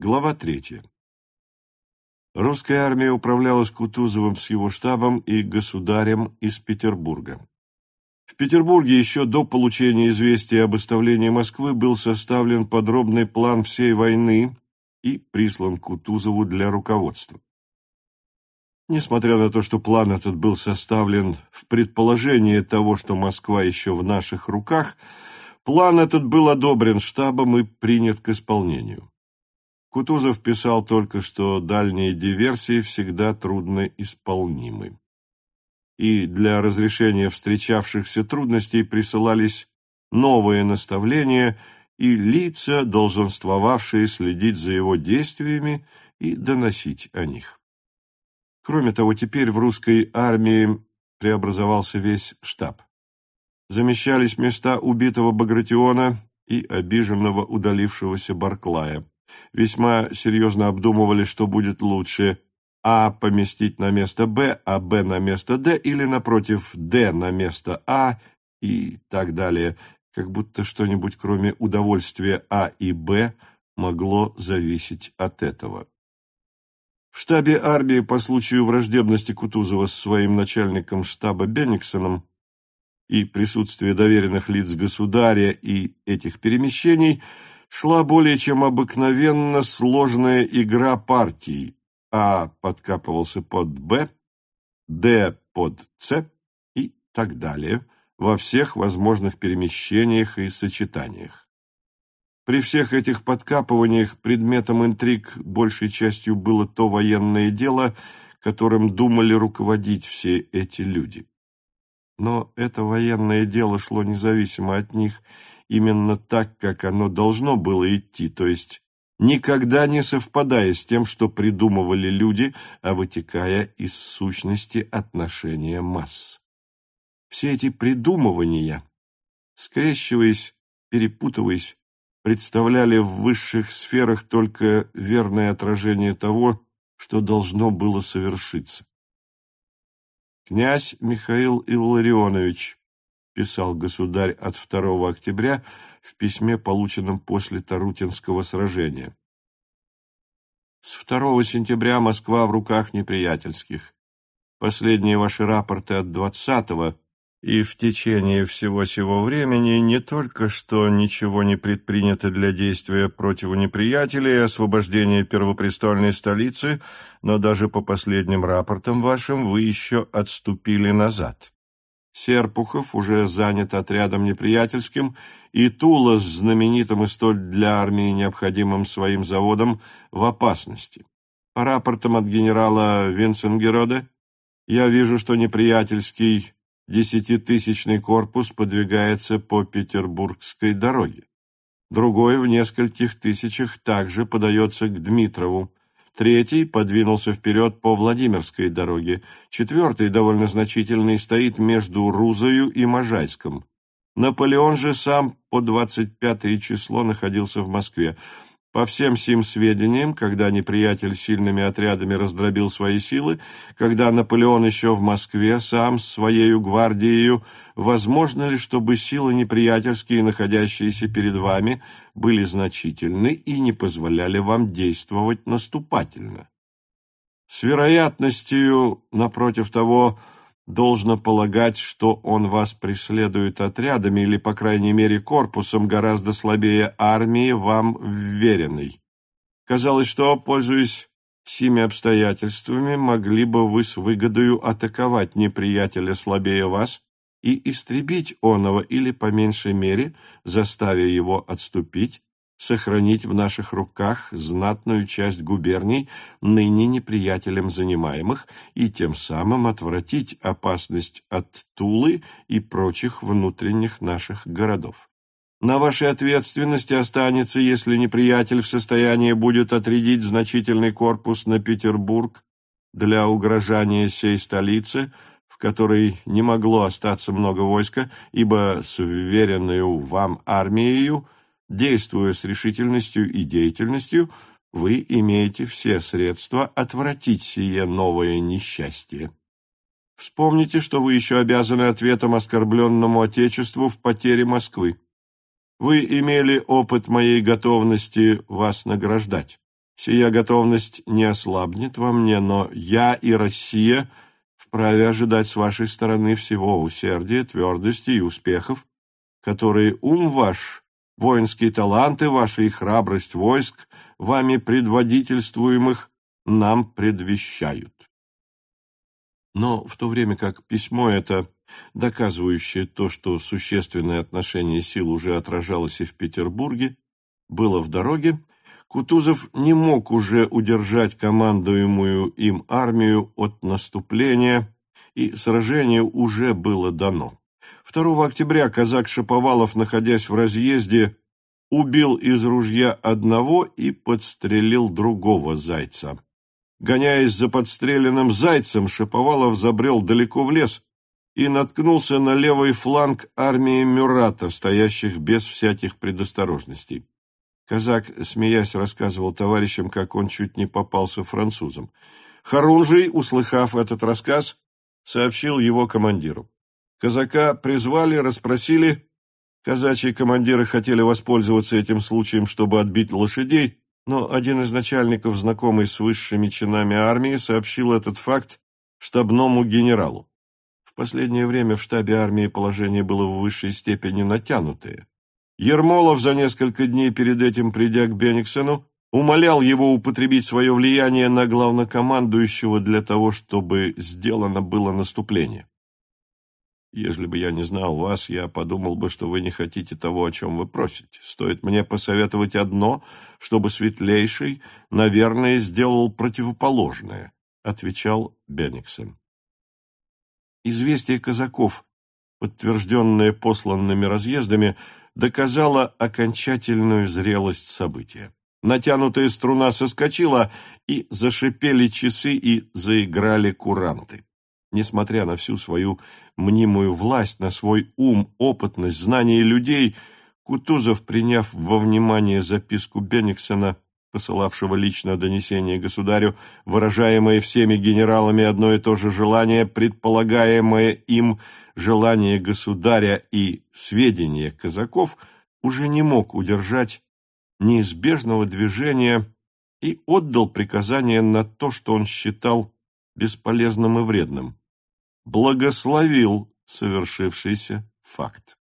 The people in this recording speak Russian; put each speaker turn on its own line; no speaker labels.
Глава третья. Русская армия управлялась Кутузовым с его штабом и государем из Петербурга. В Петербурге еще до получения известия об оставлении Москвы был составлен подробный план всей войны и прислан Кутузову для руководства. Несмотря на то, что план этот был составлен в предположении того, что Москва еще в наших руках, план этот был одобрен штабом и принят к исполнению. Кутузов писал только, что дальние диверсии всегда трудно исполнимы. И для разрешения встречавшихся трудностей присылались новые наставления и лица, долженствовавшие следить за его действиями и доносить о них. Кроме того, теперь в русской армии преобразовался весь штаб. Замещались места убитого Багратиона и обиженного удалившегося Барклая весьма серьезно обдумывали, что будет лучше А поместить на место Б, а Б на место Д или, напротив, Д на место А и так далее, как будто что-нибудь кроме удовольствия А и Б могло зависеть от этого. В штабе армии по случаю враждебности Кутузова с своим начальником штаба Бенниксоном и присутствия доверенных лиц государя и этих перемещений – шла более чем обыкновенно сложная игра партий. А подкапывался под Б, Д под С и так далее во всех возможных перемещениях и сочетаниях. При всех этих подкапываниях предметом интриг большей частью было то военное дело, которым думали руководить все эти люди. Но это военное дело шло независимо от них именно так, как оно должно было идти, то есть никогда не совпадая с тем, что придумывали люди, а вытекая из сущности отношения масс. Все эти придумывания, скрещиваясь, перепутываясь, представляли в высших сферах только верное отражение того, что должно было совершиться. Князь Михаил Илларионович писал государь от 2 октября в письме, полученном после Тарутинского сражения. С 2 сентября Москва в руках неприятельских. Последние ваши рапорты от 20-го и в течение всего сего времени не только что ничего не предпринято для действия против неприятелей и освобождения первопрестольной столицы, но даже по последним рапортам вашим вы еще отступили назад. Серпухов уже занят отрядом неприятельским, и Тула с знаменитым и столь для армии необходимым своим заводом в опасности. По рапортам от генерала Винценгерода я вижу, что неприятельский десятитысячный корпус подвигается по Петербургской дороге. Другой в нескольких тысячах также подается к Дмитрову, Третий подвинулся вперед по Владимирской дороге. Четвертый, довольно значительный, стоит между Рузою и Можайском. Наполеон же сам по 25 число находился в Москве. По всем сим сведениям, когда неприятель сильными отрядами раздробил свои силы, когда Наполеон еще в Москве сам с своей гвардией, возможно ли, чтобы силы неприятельские, находящиеся перед вами, были значительны и не позволяли вам действовать наступательно? С вероятностью, напротив того, Должно полагать, что он вас преследует отрядами или, по крайней мере, корпусом гораздо слабее армии, вам вверенной. Казалось, что, пользуясь сими обстоятельствами, могли бы вы с выгодою атаковать неприятеля слабее вас и истребить оного или, по меньшей мере, заставя его отступить, сохранить в наших руках знатную часть губерний, ныне неприятелем занимаемых, и тем самым отвратить опасность от Тулы и прочих внутренних наших городов. На вашей ответственности останется, если неприятель в состоянии будет отрядить значительный корпус на Петербург для угрожания сей столицы, в которой не могло остаться много войска, ибо с уверенную вам армией Действуя с решительностью и деятельностью, вы имеете все средства отвратить сие новое несчастье. Вспомните, что вы еще обязаны ответом оскорбленному Отечеству в потере Москвы. Вы имели опыт моей готовности вас награждать. Сия готовность не ослабнет во мне, но я и Россия вправе ожидать с вашей стороны всего усердия, твердости и успехов, которые ум ваш, воинские таланты ваши и храбрость войск, вами предводительствуемых, нам предвещают. Но в то время как письмо это, доказывающее то, что существенное отношение сил уже отражалось и в Петербурге, было в дороге, Кутузов не мог уже удержать командуемую им армию от наступления, и сражение уже было дано. 2 октября казак Шаповалов, находясь в разъезде, убил из ружья одного и подстрелил другого зайца. Гоняясь за подстреленным зайцем, Шаповалов забрел далеко в лес и наткнулся на левый фланг армии Мюрата, стоящих без всяких предосторожностей. Казак, смеясь, рассказывал товарищам, как он чуть не попался французам. Харунжий, услыхав этот рассказ, сообщил его командиру. Казака призвали, расспросили. Казачьи командиры хотели воспользоваться этим случаем, чтобы отбить лошадей, но один из начальников, знакомый с высшими чинами армии, сообщил этот факт штабному генералу. В последнее время в штабе армии положение было в высшей степени натянутое. Ермолов за несколько дней перед этим, придя к Бениксену, умолял его употребить свое влияние на главнокомандующего для того, чтобы сделано было наступление. Если бы я не знал вас, я подумал бы, что вы не хотите того, о чем вы просите. Стоит мне посоветовать одно, чтобы Светлейший, наверное, сделал противоположное, — отвечал Бениксен. Известие казаков, подтвержденное посланными разъездами, доказало окончательную зрелость события. Натянутая струна соскочила, и зашипели часы, и заиграли куранты. Несмотря на всю свою мнимую власть, на свой ум, опытность, знание людей, Кутузов, приняв во внимание записку Бениксона, посылавшего лично донесение государю, выражаемое всеми генералами одно и то же желание, предполагаемое им желание государя и сведения казаков, уже не мог удержать неизбежного движения и отдал приказание на то, что он считал бесполезным и вредным благословил совершившийся факт.